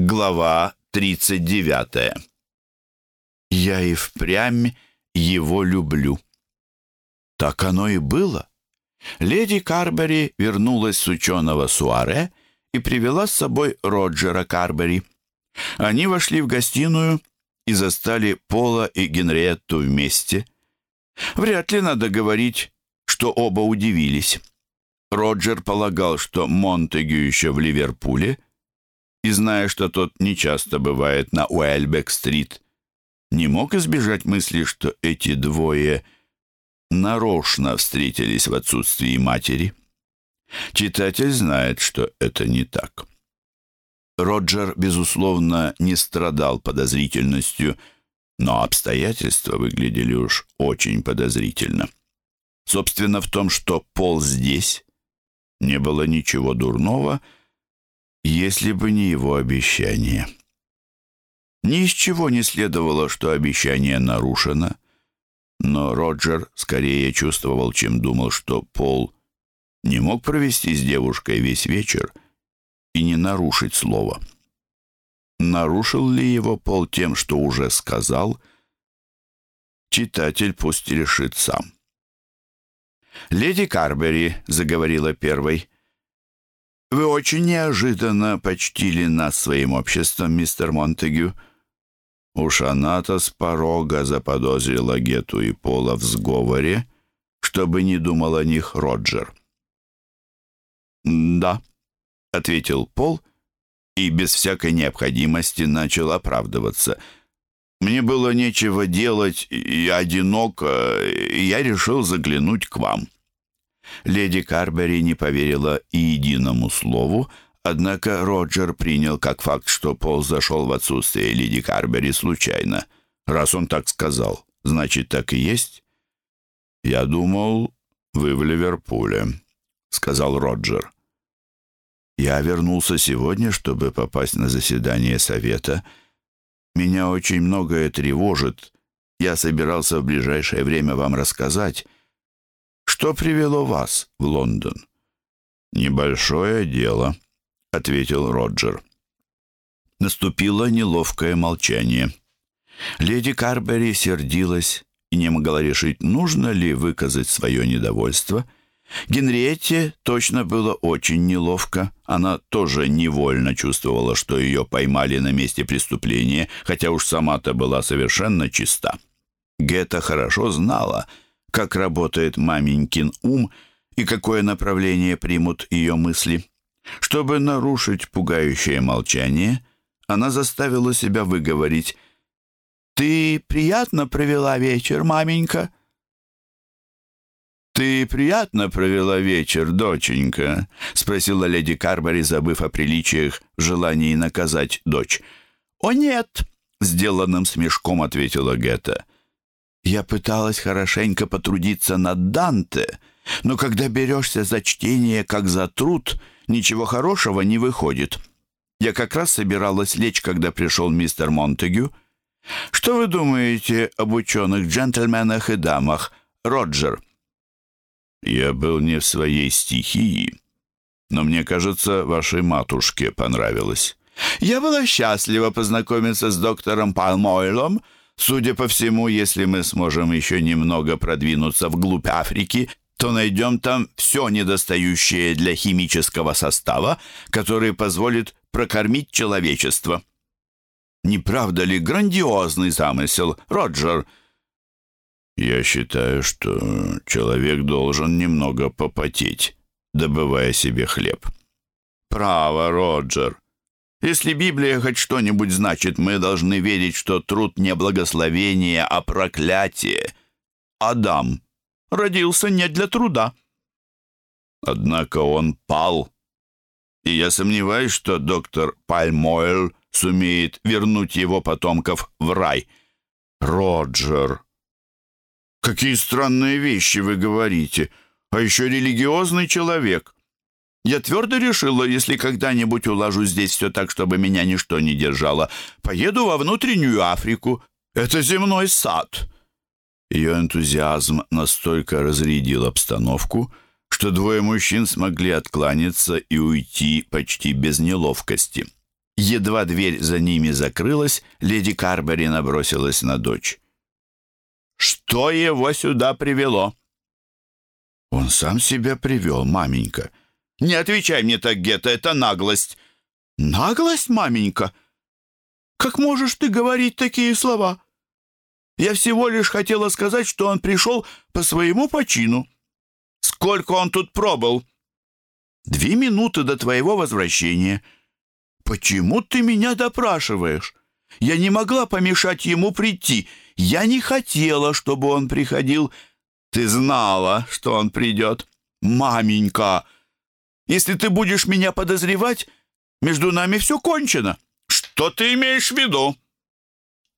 Глава 39. Я и впрямь его люблю. Так оно и было. Леди Карбери вернулась с ученого Суаре и привела с собой Роджера Карбери. Они вошли в гостиную и застали Пола и Генриетту вместе. Вряд ли надо говорить, что оба удивились. Роджер полагал, что Монтегю еще в Ливерпуле — и, зная, что тот нечасто бывает на Уэльбек-стрит, не мог избежать мысли, что эти двое нарочно встретились в отсутствии матери. Читатель знает, что это не так. Роджер, безусловно, не страдал подозрительностью, но обстоятельства выглядели уж очень подозрительно. Собственно, в том, что Пол здесь, не было ничего дурного — если бы не его обещание. Ни из чего не следовало, что обещание нарушено, но Роджер скорее чувствовал, чем думал, что Пол не мог провести с девушкой весь вечер и не нарушить слово. Нарушил ли его Пол тем, что уже сказал, читатель пусть решит сам. «Леди Карбери», — заговорила первой, — «Вы очень неожиданно почтили нас своим обществом, мистер Монтегю». Уж она-то с порога заподозрила Гету и Пола в сговоре, чтобы не думал о них Роджер. «Да», — ответил Пол и без всякой необходимости начал оправдываться. «Мне было нечего делать и одиноко, и я решил заглянуть к вам». Леди Карбери не поверила и единому слову, однако Роджер принял как факт, что Пол зашел в отсутствие леди Карбери случайно. Раз он так сказал, значит, так и есть. «Я думал, вы в Ливерпуле», — сказал Роджер. «Я вернулся сегодня, чтобы попасть на заседание совета. Меня очень многое тревожит. Я собирался в ближайшее время вам рассказать». Что привело вас в Лондон?» «Небольшое дело», — ответил Роджер. Наступило неловкое молчание. Леди Карбери сердилась и не могла решить, нужно ли выказать свое недовольство. Генриетте точно было очень неловко. Она тоже невольно чувствовала, что ее поймали на месте преступления, хотя уж сама-то была совершенно чиста. Гетта хорошо знала — как работает маменькин ум и какое направление примут ее мысли. Чтобы нарушить пугающее молчание, она заставила себя выговорить «Ты приятно провела вечер, маменька?» «Ты приятно провела вечер, доченька?» — спросила леди Карбори, забыв о приличиях желании наказать дочь. «О, нет!» — сделанным смешком ответила Гетта. Я пыталась хорошенько потрудиться над Данте, но когда берешься за чтение как за труд, ничего хорошего не выходит. Я как раз собиралась лечь, когда пришел мистер Монтегю. Что вы думаете об ученых джентльменах и дамах, Роджер? Я был не в своей стихии, но мне кажется, вашей матушке понравилось. Я была счастлива познакомиться с доктором Палмойлом, Судя по всему, если мы сможем еще немного продвинуться вглубь Африки, то найдем там все недостающее для химического состава, который позволит прокормить человечество. Не правда ли грандиозный замысел, Роджер? Я считаю, что человек должен немного попотеть, добывая себе хлеб. Право, Роджер. Если Библия хоть что-нибудь значит, мы должны верить, что труд не благословение, а проклятие. Адам родился не для труда. Однако он пал. И я сомневаюсь, что доктор Пальмойл сумеет вернуть его потомков в рай. Роджер, какие странные вещи вы говорите. А еще религиозный человек. Я твердо решила, если когда-нибудь уложу здесь все так, чтобы меня ничто не держало, поеду во внутреннюю Африку. Это земной сад». Ее энтузиазм настолько разрядил обстановку, что двое мужчин смогли откланяться и уйти почти без неловкости. Едва дверь за ними закрылась, леди Карбери набросилась на дочь. «Что его сюда привело?» «Он сам себя привел, маменька». «Не отвечай мне так, Гетта, это наглость». «Наглость, маменька? Как можешь ты говорить такие слова? Я всего лишь хотела сказать, что он пришел по своему почину». «Сколько он тут пробыл?» «Две минуты до твоего возвращения». «Почему ты меня допрашиваешь? Я не могла помешать ему прийти. Я не хотела, чтобы он приходил. Ты знала, что он придет. Маменька, если ты будешь меня подозревать, между нами все кончено. Что ты имеешь в виду?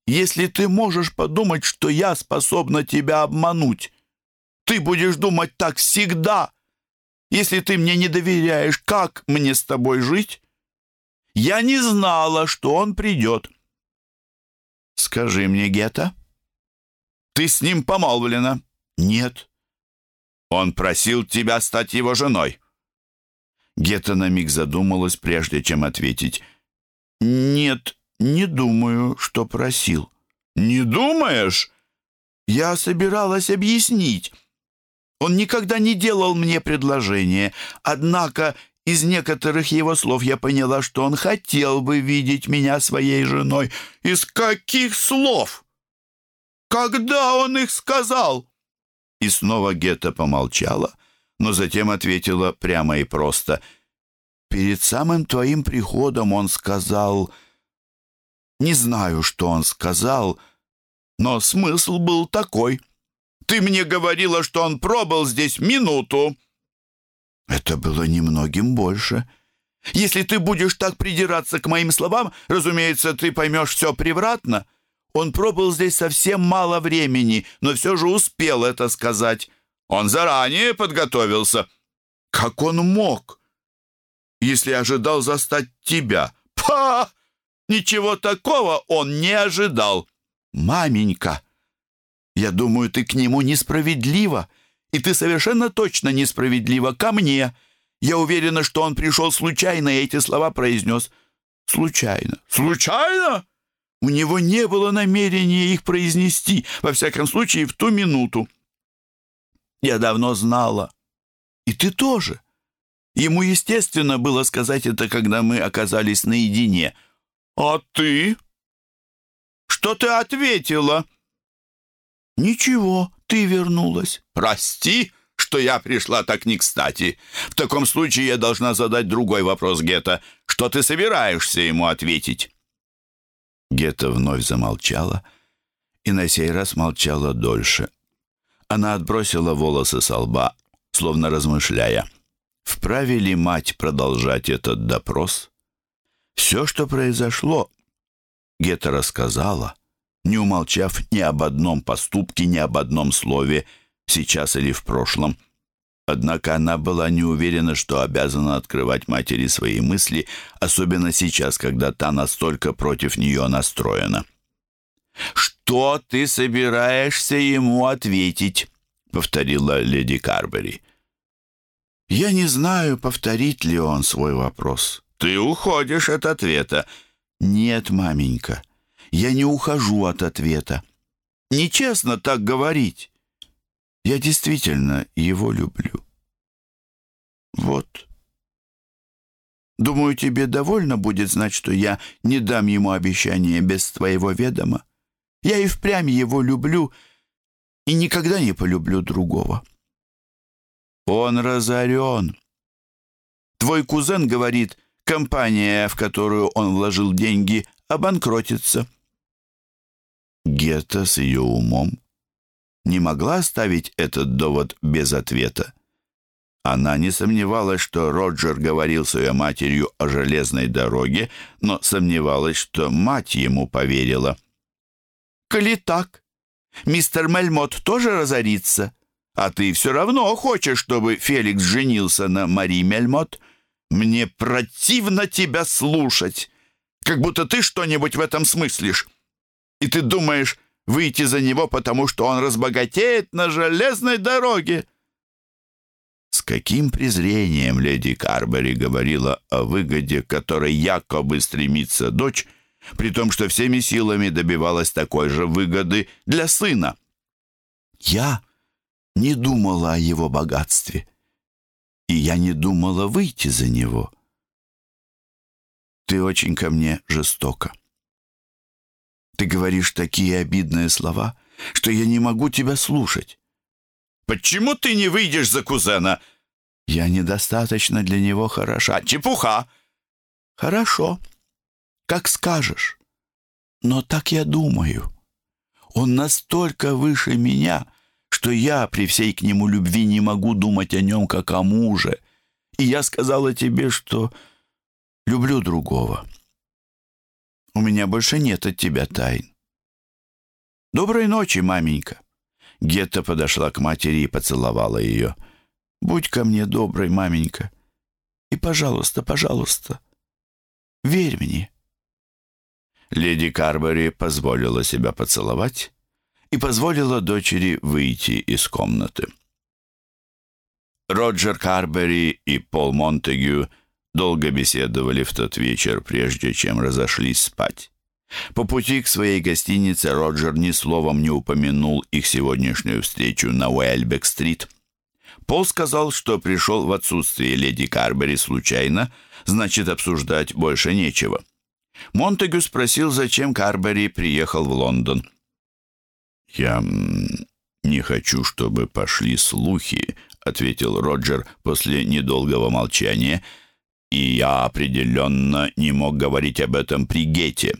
Если ты можешь подумать, что я способна тебя обмануть, ты будешь думать так всегда. Если ты мне не доверяешь, как мне с тобой жить? Я не знала, что он придет. Скажи мне, Гета, ты с ним помолвлена? Нет. Он просил тебя стать его женой. Гета на миг задумалась, прежде чем ответить. Нет, не думаю, что просил. Не думаешь? Я собиралась объяснить. Он никогда не делал мне предложение, однако из некоторых его слов я поняла, что он хотел бы видеть меня своей женой. Из каких слов? Когда он их сказал?» И снова Гетта помолчала, но затем ответила прямо и просто. «Перед самым твоим приходом он сказал...» «Не знаю, что он сказал, но смысл был такой. Ты мне говорила, что он пробыл здесь минуту». Это было немногим больше. Если ты будешь так придираться к моим словам, разумеется, ты поймешь все превратно. Он пробыл здесь совсем мало времени, но все же успел это сказать. Он заранее подготовился. Как он мог, если ожидал застать тебя? Па! Ничего такого он не ожидал. Маменька, я думаю, ты к нему несправедлива. И ты совершенно точно несправедлива ко мне. Я уверена, что он пришел случайно и эти слова произнес. Случайно. Случайно? У него не было намерения их произнести, во всяком случае, в ту минуту. Я давно знала. И ты тоже. Ему, естественно, было сказать это, когда мы оказались наедине. А ты? Что ты ответила? Ничего, ты вернулась. Прости, что я пришла так не кстати. В таком случае я должна задать другой вопрос Гетта. Что ты собираешься ему ответить?» Гетта вновь замолчала и на сей раз молчала дольше. Она отбросила волосы со лба, словно размышляя, вправе ли мать продолжать этот допрос. Все, что произошло, Гетта рассказала, не умолчав ни об одном поступке, ни об одном слове, сейчас или в прошлом. Однако она была не уверена, что обязана открывать матери свои мысли, особенно сейчас, когда та настолько против нее настроена. «Что ты собираешься ему ответить?» — повторила леди Карбери. «Я не знаю, повторит ли он свой вопрос». «Ты уходишь от ответа». «Нет, маменька, я не ухожу от ответа. Нечестно так говорить. Я действительно его люблю. Вот. Думаю, тебе довольно будет знать, что я не дам ему обещания без твоего ведома. Я и впрямь его люблю и никогда не полюблю другого. Он разорен. Твой кузен говорит, компания, в которую он вложил деньги, обанкротится. Гетта с ее умом не могла оставить этот довод без ответа. Она не сомневалась, что Роджер говорил с ее матерью о железной дороге, но сомневалась, что мать ему поверила. «Коли так, мистер Мельмот тоже разорится, а ты все равно хочешь, чтобы Феликс женился на Мари Мельмот? Мне противно тебя слушать, как будто ты что-нибудь в этом смыслишь». И ты думаешь выйти за него, потому что он разбогатеет на железной дороге?» С каким презрением леди Карбери говорила о выгоде, которой якобы стремится дочь, при том, что всеми силами добивалась такой же выгоды для сына. Я не думала о его богатстве, и я не думала выйти за него. Ты очень ко мне жестока. Ты говоришь такие обидные слова, что я не могу тебя слушать. Почему ты не выйдешь за кузена? Я недостаточно для него хороша. Чепуха! Хорошо, как скажешь. Но так я думаю. Он настолько выше меня, что я при всей к нему любви не могу думать о нем как о муже. И я сказала тебе, что люблю другого. У меня больше нет от тебя тайн. Доброй ночи, маменька. Гетта подошла к матери и поцеловала ее. Будь ко мне доброй, маменька. И, пожалуйста, пожалуйста, верь мне. Леди Карбери позволила себя поцеловать и позволила дочери выйти из комнаты. Роджер Карбери и Пол Монтегю долго беседовали в тот вечер, прежде чем разошлись спать. По пути к своей гостинице Роджер ни словом не упомянул их сегодняшнюю встречу на Уэльбек-стрит. Пол сказал, что пришел в отсутствие леди Карбери случайно, значит, обсуждать больше нечего. Монтегю спросил, зачем Карбери приехал в Лондон. «Я не хочу, чтобы пошли слухи», — ответил Роджер после недолгого молчания, «и я определенно не мог говорить об этом при Гете.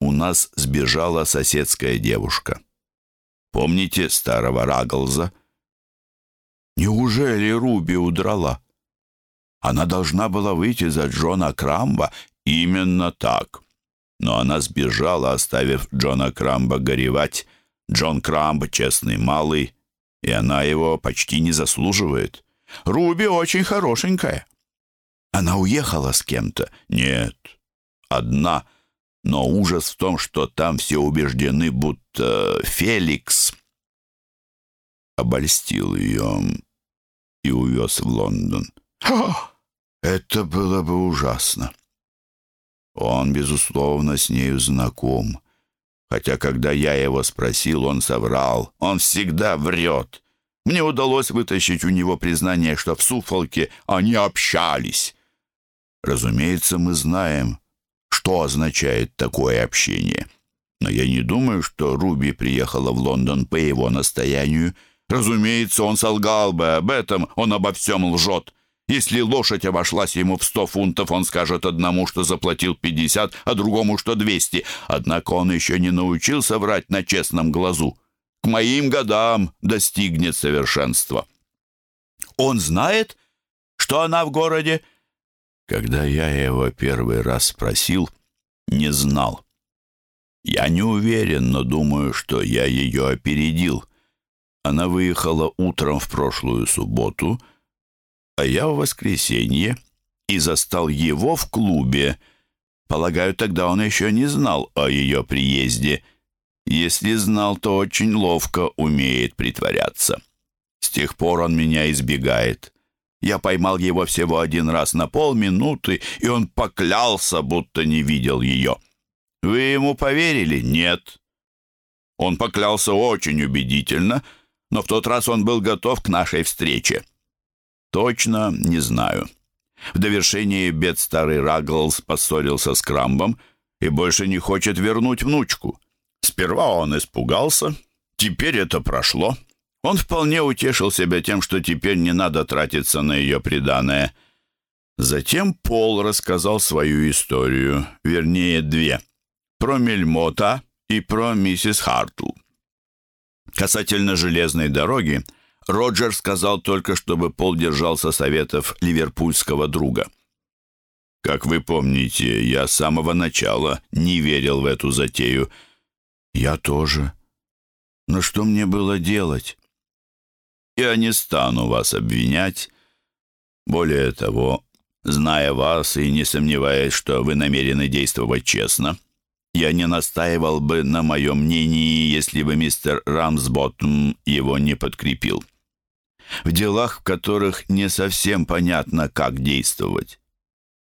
У нас сбежала соседская девушка. Помните старого Рагглза?» «Неужели Руби удрала?» Она должна была выйти за Джона Крамба. Именно так. Но она сбежала, оставив Джона Крамба горевать, Джон Крамб честный малый, и она его почти не заслуживает. Руби очень хорошенькая. Она уехала с кем-то? Нет, одна. Но ужас в том, что там все убеждены, будто Феликс обольстил ее и увез в Лондон. Это было бы ужасно. Он, безусловно, с нею знаком. Хотя, когда я его спросил, он соврал. Он всегда врет. Мне удалось вытащить у него признание, что в Суфолке они общались. Разумеется, мы знаем, что означает такое общение. Но я не думаю, что Руби приехала в Лондон по его настоянию. Разумеется, он солгал бы об этом, он обо всем лжет. Если лошадь обошлась ему в сто фунтов, он скажет одному, что заплатил пятьдесят, а другому, что двести. Однако он еще не научился врать на честном глазу. К моим годам достигнет совершенства. Он знает, что она в городе? Когда я его первый раз спросил, не знал. Я не уверен, но думаю, что я ее опередил. Она выехала утром в прошлую субботу — а я в воскресенье и застал его в клубе. Полагаю, тогда он еще не знал о ее приезде. Если знал, то очень ловко умеет притворяться. С тех пор он меня избегает. Я поймал его всего один раз на полминуты, и он поклялся, будто не видел ее. Вы ему поверили? Нет. Он поклялся очень убедительно, но в тот раз он был готов к нашей встрече. Точно не знаю. В довершение бед старый Рагглс поссорился с Крамбом и больше не хочет вернуть внучку. Сперва он испугался, теперь это прошло. Он вполне утешил себя тем, что теперь не надо тратиться на ее преданное. Затем Пол рассказал свою историю, вернее, две. Про Мельмота и про миссис Хартл. Касательно железной дороги, Роджер сказал только, чтобы Пол держался советов ливерпульского друга. «Как вы помните, я с самого начала не верил в эту затею». «Я тоже. Но что мне было делать?» «Я не стану вас обвинять. Более того, зная вас и не сомневаясь, что вы намерены действовать честно, я не настаивал бы на моем мнении, если бы мистер Рамсботтом его не подкрепил». В делах, в которых не совсем понятно, как действовать.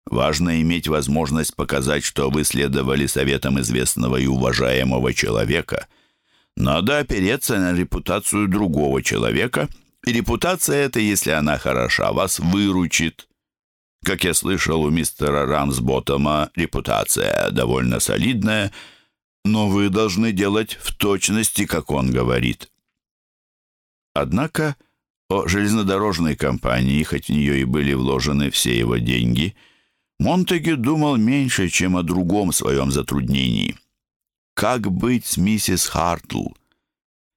Важно иметь возможность показать, что вы следовали советам известного и уважаемого человека. Надо опереться на репутацию другого человека, и репутация эта, если она хороша, вас выручит. Как я слышал у мистера Рамсботтома, репутация довольно солидная, но вы должны делать в точности, как он говорит. Однако о железнодорожной компании, хоть в нее и были вложены все его деньги, Монтеге думал меньше, чем о другом своем затруднении. Как быть с миссис Хартл?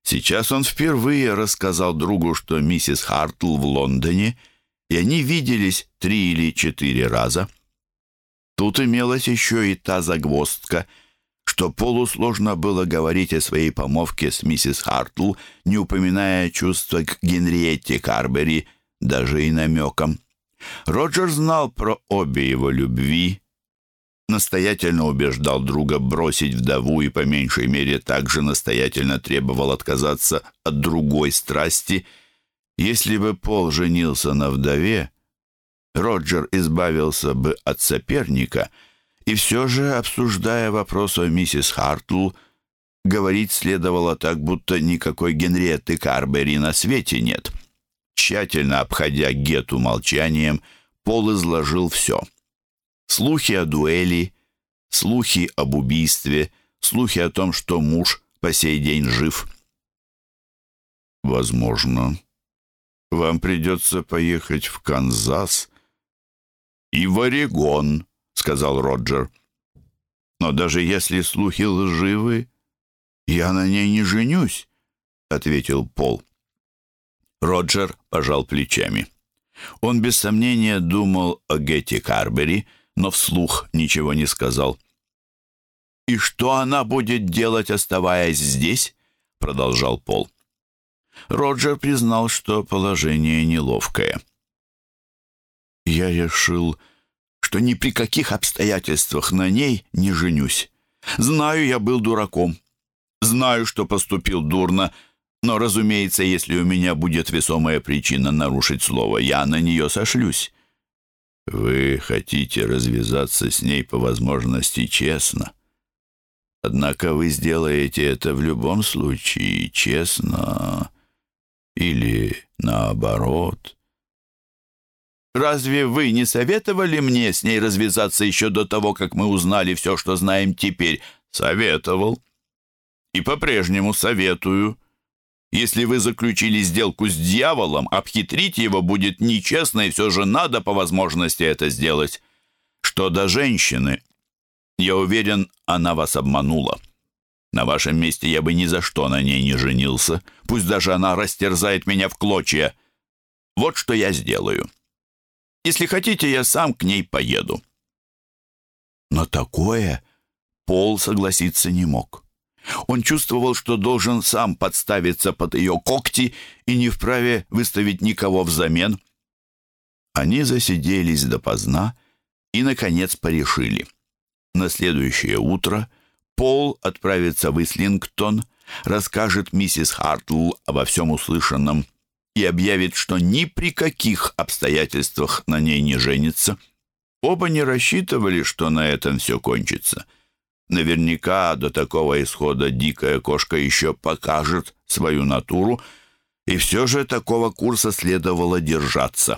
Сейчас он впервые рассказал другу, что миссис Хартл в Лондоне, и они виделись три или четыре раза. Тут имелась еще и та загвоздка — что Полу сложно было говорить о своей помолвке с миссис Хартл, не упоминая чувства к Генриетте Карбери даже и намеком. Роджер знал про обе его любви, настоятельно убеждал друга бросить вдову и по меньшей мере также настоятельно требовал отказаться от другой страсти. Если бы Пол женился на вдове, Роджер избавился бы от соперника — и все же, обсуждая вопрос о миссис Хартл, говорить следовало так, будто никакой Генриетты Карбери на свете нет. Тщательно обходя Гету молчанием, Пол изложил все. Слухи о дуэли, слухи об убийстве, слухи о том, что муж по сей день жив. «Возможно, вам придется поехать в Канзас и в Орегон», сказал Роджер. «Но даже если слухи лживы, я на ней не женюсь», — ответил Пол. Роджер пожал плечами. Он без сомнения думал о Гетти Карбери, но вслух ничего не сказал. «И что она будет делать, оставаясь здесь?» — продолжал Пол. Роджер признал, что положение неловкое. «Я решил что ни при каких обстоятельствах на ней не женюсь. Знаю, я был дураком. Знаю, что поступил дурно, но, разумеется, если у меня будет весомая причина нарушить слово, я на нее сошлюсь. Вы хотите развязаться с ней по возможности честно. Однако вы сделаете это в любом случае честно или наоборот. Разве вы не советовали мне с ней развязаться еще до того, как мы узнали все, что знаем теперь? Советовал. И по-прежнему советую. Если вы заключили сделку с дьяволом, обхитрить его будет нечестно, и все же надо по возможности это сделать. Что до женщины, я уверен, она вас обманула. На вашем месте я бы ни за что на ней не женился. Пусть даже она растерзает меня в клочья. Вот что я сделаю. Если хотите, я сам к ней поеду». Но такое Пол согласиться не мог. Он чувствовал, что должен сам подставиться под ее когти и не вправе выставить никого взамен. Они засиделись допоздна и, наконец, порешили. На следующее утро Пол отправится в Ислингтон, расскажет миссис Хартл обо всем услышанном и объявит, что ни при каких обстоятельствах на ней не женится. Оба не рассчитывали, что на этом все кончится. Наверняка до такого исхода дикая кошка еще покажет свою натуру, и все же такого курса следовало держаться.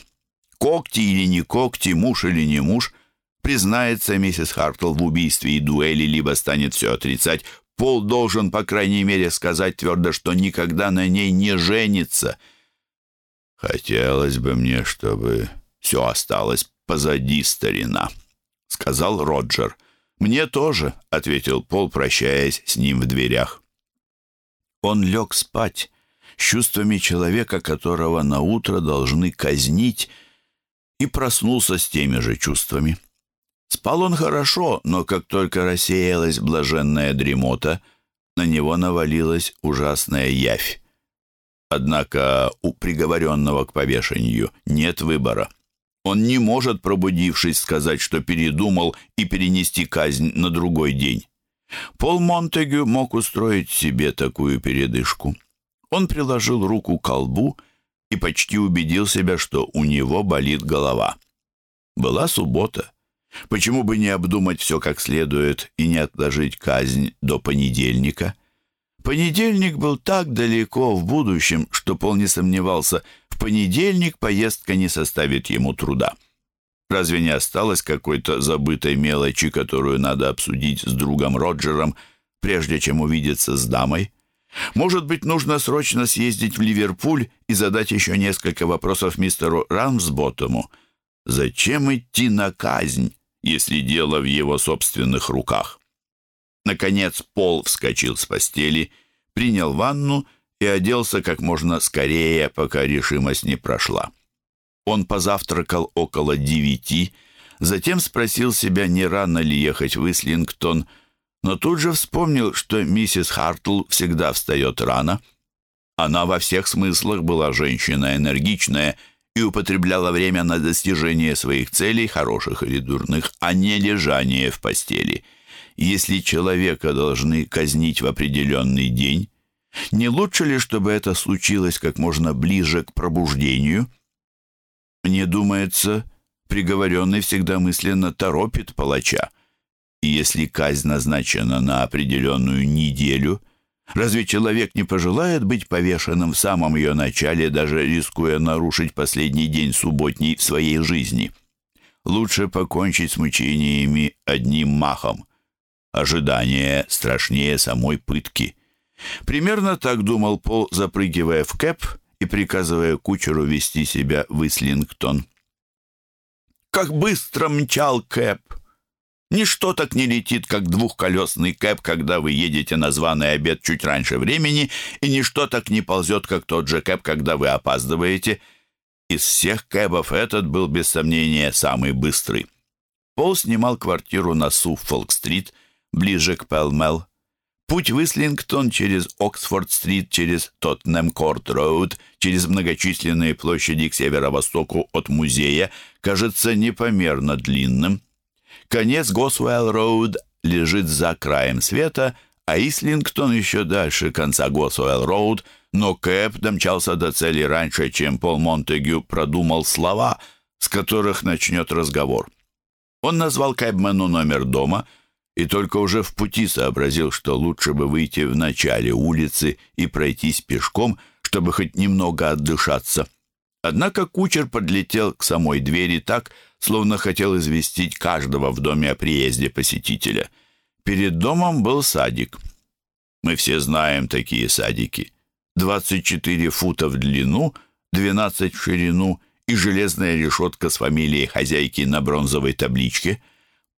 Когти или не когти, муж или не муж, признается миссис Хартл в убийстве и дуэли, либо станет все отрицать. Пол должен, по крайней мере, сказать твердо, что никогда на ней не женится — «Хотелось бы мне, чтобы все осталось позади, старина», — сказал Роджер. «Мне тоже», — ответил Пол, прощаясь с ним в дверях. Он лег спать с чувствами человека, которого на утро должны казнить, и проснулся с теми же чувствами. Спал он хорошо, но как только рассеялась блаженная дремота, на него навалилась ужасная явь. Однако у приговоренного к повешению нет выбора. Он не может, пробудившись, сказать, что передумал и перенести казнь на другой день. Пол Монтегю мог устроить себе такую передышку. Он приложил руку к колбу и почти убедил себя, что у него болит голова. Была суббота. Почему бы не обдумать все как следует и не отложить казнь до понедельника? Понедельник был так далеко в будущем, что Пол не сомневался, в понедельник поездка не составит ему труда. Разве не осталось какой-то забытой мелочи, которую надо обсудить с другом Роджером, прежде чем увидеться с дамой? Может быть, нужно срочно съездить в Ливерпуль и задать еще несколько вопросов мистеру Рамсботтому. Зачем идти на казнь, если дело в его собственных руках? Наконец Пол вскочил с постели, принял ванну и оделся как можно скорее, пока решимость не прошла. Он позавтракал около девяти, затем спросил себя, не рано ли ехать в Ислингтон, но тут же вспомнил, что миссис Хартл всегда встает рано. Она во всех смыслах была женщина энергичная и употребляла время на достижение своих целей, хороших или дурных, а не лежание в постели. Если человека должны казнить в определенный день, не лучше ли, чтобы это случилось как можно ближе к пробуждению? Мне думается, приговоренный всегда мысленно торопит палача. И если казнь назначена на определенную неделю, разве человек не пожелает быть повешенным в самом ее начале, даже рискуя нарушить последний день субботней в своей жизни? Лучше покончить с мучениями одним махом. Ожидание страшнее самой пытки. Примерно так думал Пол, запрыгивая в кэп и приказывая кучеру вести себя в Ислингтон. Как быстро мчал кэп! Ничто так не летит, как двухколесный кэп, когда вы едете на званый обед чуть раньше времени, и ничто так не ползет, как тот же кэп, когда вы опаздываете. Из всех кэбов этот был, без сомнения, самый быстрый. Пол снимал квартиру на Суффолк-стрит, ближе к Пелмел. Путь в Ислингтон через Оксфорд-стрит, через Тоттенем-Корт-роуд, через многочисленные площади к северо-востоку от музея кажется непомерно длинным. Конец Госуэлл-роуд лежит за краем света, а Ислингтон еще дальше конца Госуэлл-роуд, но Кэп домчался до цели раньше, чем Пол Монтегю продумал слова, с которых начнет разговор. Он назвал Кэбмену номер дома — и только уже в пути сообразил, что лучше бы выйти в начале улицы и пройтись пешком, чтобы хоть немного отдышаться. Однако кучер подлетел к самой двери так, словно хотел известить каждого в доме о приезде посетителя. Перед домом был садик. Мы все знаем такие садики. 24 фута в длину, 12 в ширину и железная решетка с фамилией хозяйки на бронзовой табличке —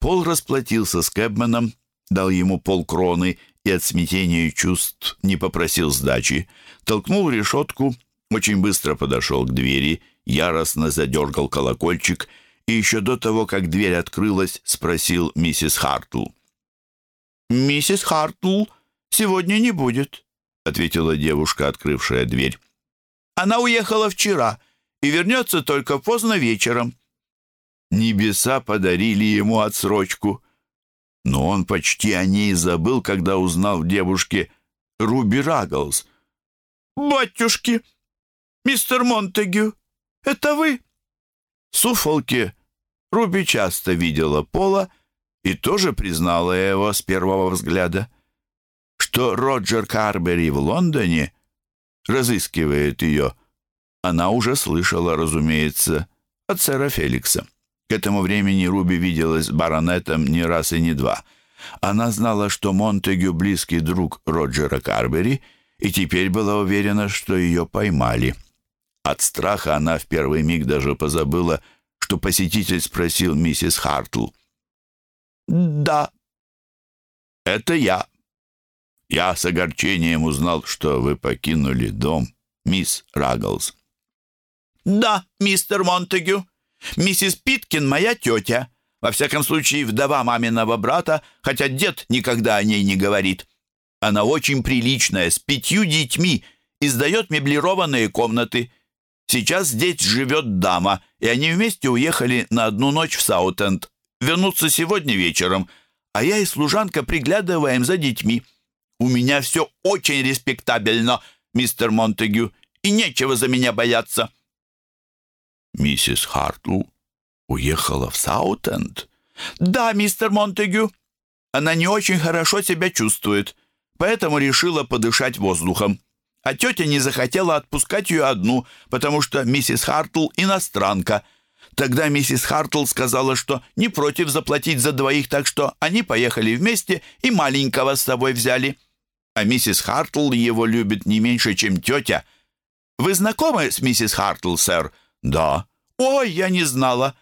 Пол расплатился с Кэбменом, дал ему полкроны и от смятения чувств не попросил сдачи, толкнул решетку, очень быстро подошел к двери, яростно задергал колокольчик и еще до того, как дверь открылась, спросил миссис Хартл. «Миссис Хартл сегодня не будет», — ответила девушка, открывшая дверь. «Она уехала вчера и вернется только поздно вечером». Небеса подарили ему отсрочку. Но он почти о ней забыл, когда узнал в девушке Руби Рагглз. «Батюшки! Мистер Монтегю, это вы?» В Суфолке Руби часто видела Пола и тоже признала его с первого взгляда. Что Роджер Карбери в Лондоне разыскивает ее, она уже слышала, разумеется, от сэра Феликса. К этому времени Руби виделась с баронетом не раз и не два. Она знала, что Монтегю — близкий друг Роджера Карбери, и теперь была уверена, что ее поймали. От страха она в первый миг даже позабыла, что посетитель спросил миссис Хартл. «Да, это я. Я с огорчением узнал, что вы покинули дом, мисс Рагглз». «Да, мистер Монтегю», Миссис Питкин моя тетя. Во всяком случае, вдова маминого брата, хотя дед никогда о ней не говорит. Она очень приличная, с пятью детьми, и сдает меблированные комнаты. Сейчас здесь живет дама, и они вместе уехали на одну ночь в Саутенд. Вернутся сегодня вечером, а я и служанка приглядываем за детьми. У меня все очень респектабельно, мистер Монтегю, и нечего за меня бояться». «Миссис Хартл уехала в Саутенд?» «Да, мистер Монтегю. Она не очень хорошо себя чувствует, поэтому решила подышать воздухом. А тетя не захотела отпускать ее одну, потому что миссис Хартл иностранка. Тогда миссис Хартл сказала, что не против заплатить за двоих, так что они поехали вместе и маленького с собой взяли. А миссис Хартл его любит не меньше, чем тетя. Вы знакомы с миссис Хартл, сэр? Да. Ой, я не знала.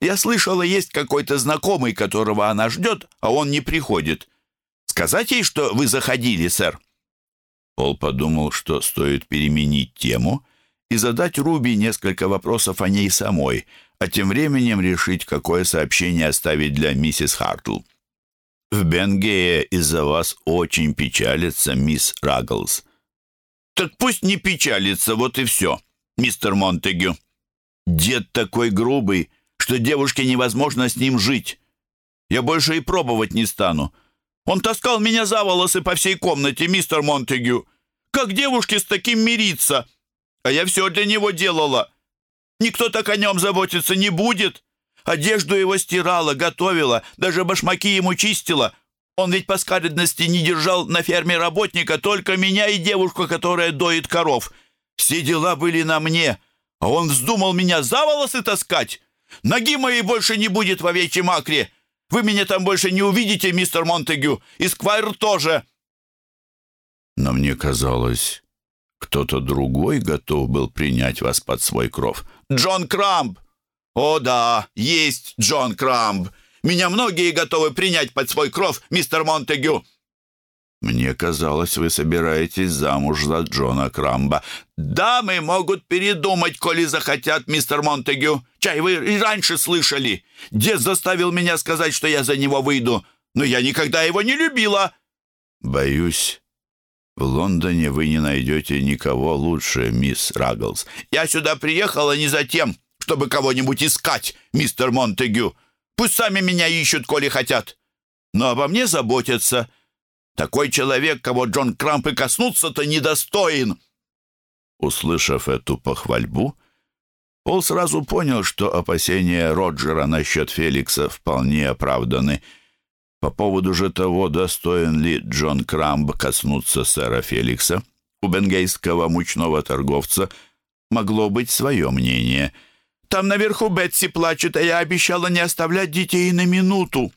Я слышала, есть какой-то знакомый, которого она ждет, а он не приходит. Сказать ей, что вы заходили, сэр?» Пол подумал, что стоит переменить тему и задать Руби несколько вопросов о ней самой, а тем временем решить, какое сообщение оставить для миссис Хартл. «В Бенгее из-за вас очень печалится мисс Рагглз». «Так пусть не печалится, вот и все, мистер Монтегю. Дед такой грубый, что девушке невозможно с ним жить. Я больше и пробовать не стану. Он таскал меня за волосы по всей комнате, мистер Монтегю. Как девушке с таким мириться? А я все для него делала. Никто так о нем заботиться не будет. Одежду его стирала, готовила, даже башмаки ему чистила. Он ведь по скаредности не держал на ферме работника, только меня и девушку, которая доит коров. Все дела были на мне, а он вздумал меня за волосы таскать. Ноги моей больше не будет в овечьем акре. Вы меня там больше не увидите, мистер Монтегю, и Сквайр тоже. Но мне казалось, кто-то другой готов был принять вас под свой кров. Джон Крамб! О да, есть Джон Крамб. Меня многие готовы принять под свой кров, мистер Монтегю. «Мне казалось, вы собираетесь замуж за Джона Крамба». «Дамы могут передумать, коли захотят, мистер Монтегю. Чай, вы и раньше слышали. Дед заставил меня сказать, что я за него выйду, но я никогда его не любила». «Боюсь, в Лондоне вы не найдете никого лучше, мисс Рагглз». «Я сюда приехала не за тем, чтобы кого-нибудь искать, мистер Монтегю. Пусть сами меня ищут, коли хотят. Но обо мне заботятся». Такой человек, кого Джон Крамп и коснуться-то недостоин!» Услышав эту похвальбу, Пол сразу понял, что опасения Роджера насчет Феликса вполне оправданы. По поводу же того, достоин ли Джон Крамб коснуться сэра Феликса, у бенгейского мучного торговца могло быть свое мнение. «Там наверху Бетси плачет, а я обещала не оставлять детей на минуту».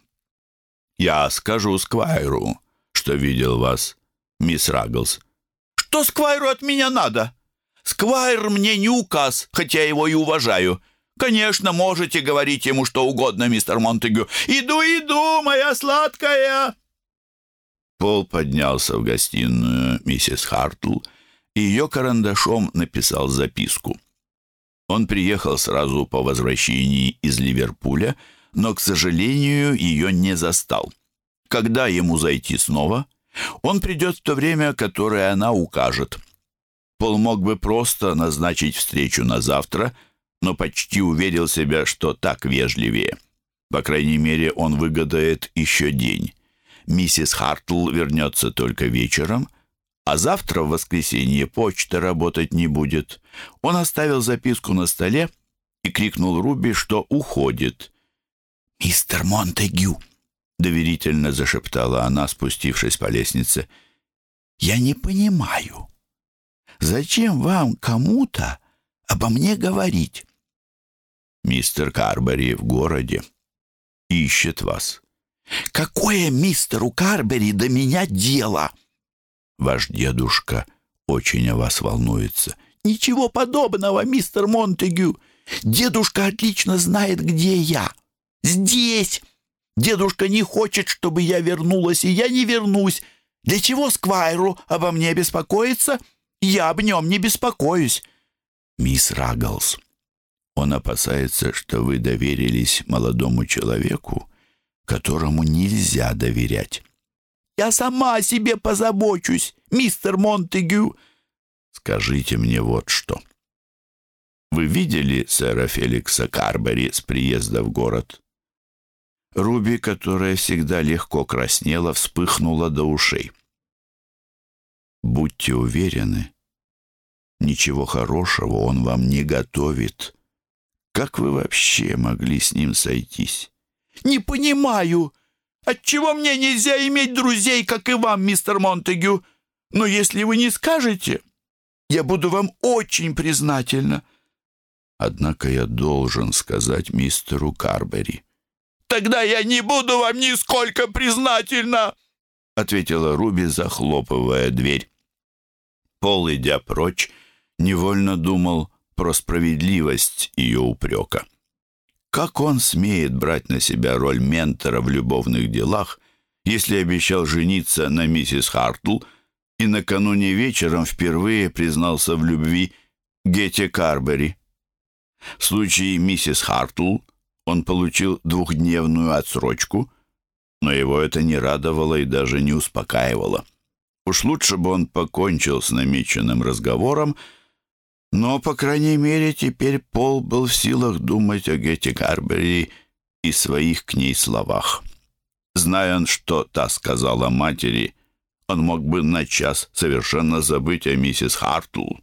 «Я скажу Сквайру», что видел вас, мисс Рагглз». «Что Сквайру от меня надо? Сквайр мне не указ, хотя его и уважаю. Конечно, можете говорить ему что угодно, мистер Монтегю. Иду, иду, моя сладкая!» Пол поднялся в гостиную миссис Хартл и ее карандашом написал записку. Он приехал сразу по возвращении из Ливерпуля, но, к сожалению, ее не застал. Когда ему зайти снова? Он придет в то время, которое она укажет. Пол мог бы просто назначить встречу на завтра, но почти уверил себя, что так вежливее. По крайней мере, он выгадает еще день. Миссис Хартл вернется только вечером, а завтра, в воскресенье, почта работать не будет. Он оставил записку на столе и крикнул Руби, что уходит. «Мистер Монтегю!» Доверительно зашептала она, спустившись по лестнице. «Я не понимаю, зачем вам кому-то обо мне говорить?» «Мистер Карбери в городе. Ищет вас». «Какое мистеру Карбери до меня дело?» «Ваш дедушка очень о вас волнуется». «Ничего подобного, мистер Монтегю. Дедушка отлично знает, где я. Здесь, Дедушка не хочет, чтобы я вернулась, и я не вернусь. Для чего Сквайру обо мне беспокоиться? Я об нем не беспокоюсь. Мисс Рагглз, он опасается, что вы доверились молодому человеку, которому нельзя доверять. Я сама о себе позабочусь, мистер Монтегю. Скажите мне вот что. Вы видели сэра Феликса Карбери с приезда в город? Руби, которая всегда легко краснела, вспыхнула до ушей. «Будьте уверены, ничего хорошего он вам не готовит. Как вы вообще могли с ним сойтись? Не понимаю, отчего мне нельзя иметь друзей, как и вам, мистер Монтегю. Но если вы не скажете, я буду вам очень признательна. Однако я должен сказать мистеру Карбери. Тогда я не буду вам нисколько признательна, ответила Руби, захлопывая дверь. Пол, идя прочь, невольно думал про справедливость ее упрека. Как он смеет брать на себя роль ментора в любовных делах, если обещал жениться на миссис Хартл и накануне вечером впервые признался в любви Гете Карбери? В случае миссис Хартл он получил двухдневную отсрочку, но его это не радовало и даже не успокаивало. Уж лучше бы он покончил с намеченным разговором, но, по крайней мере, теперь Пол был в силах думать о Гетти Гарбери и своих к ней словах. Зная он, что та сказала матери, он мог бы на час совершенно забыть о миссис Хартл.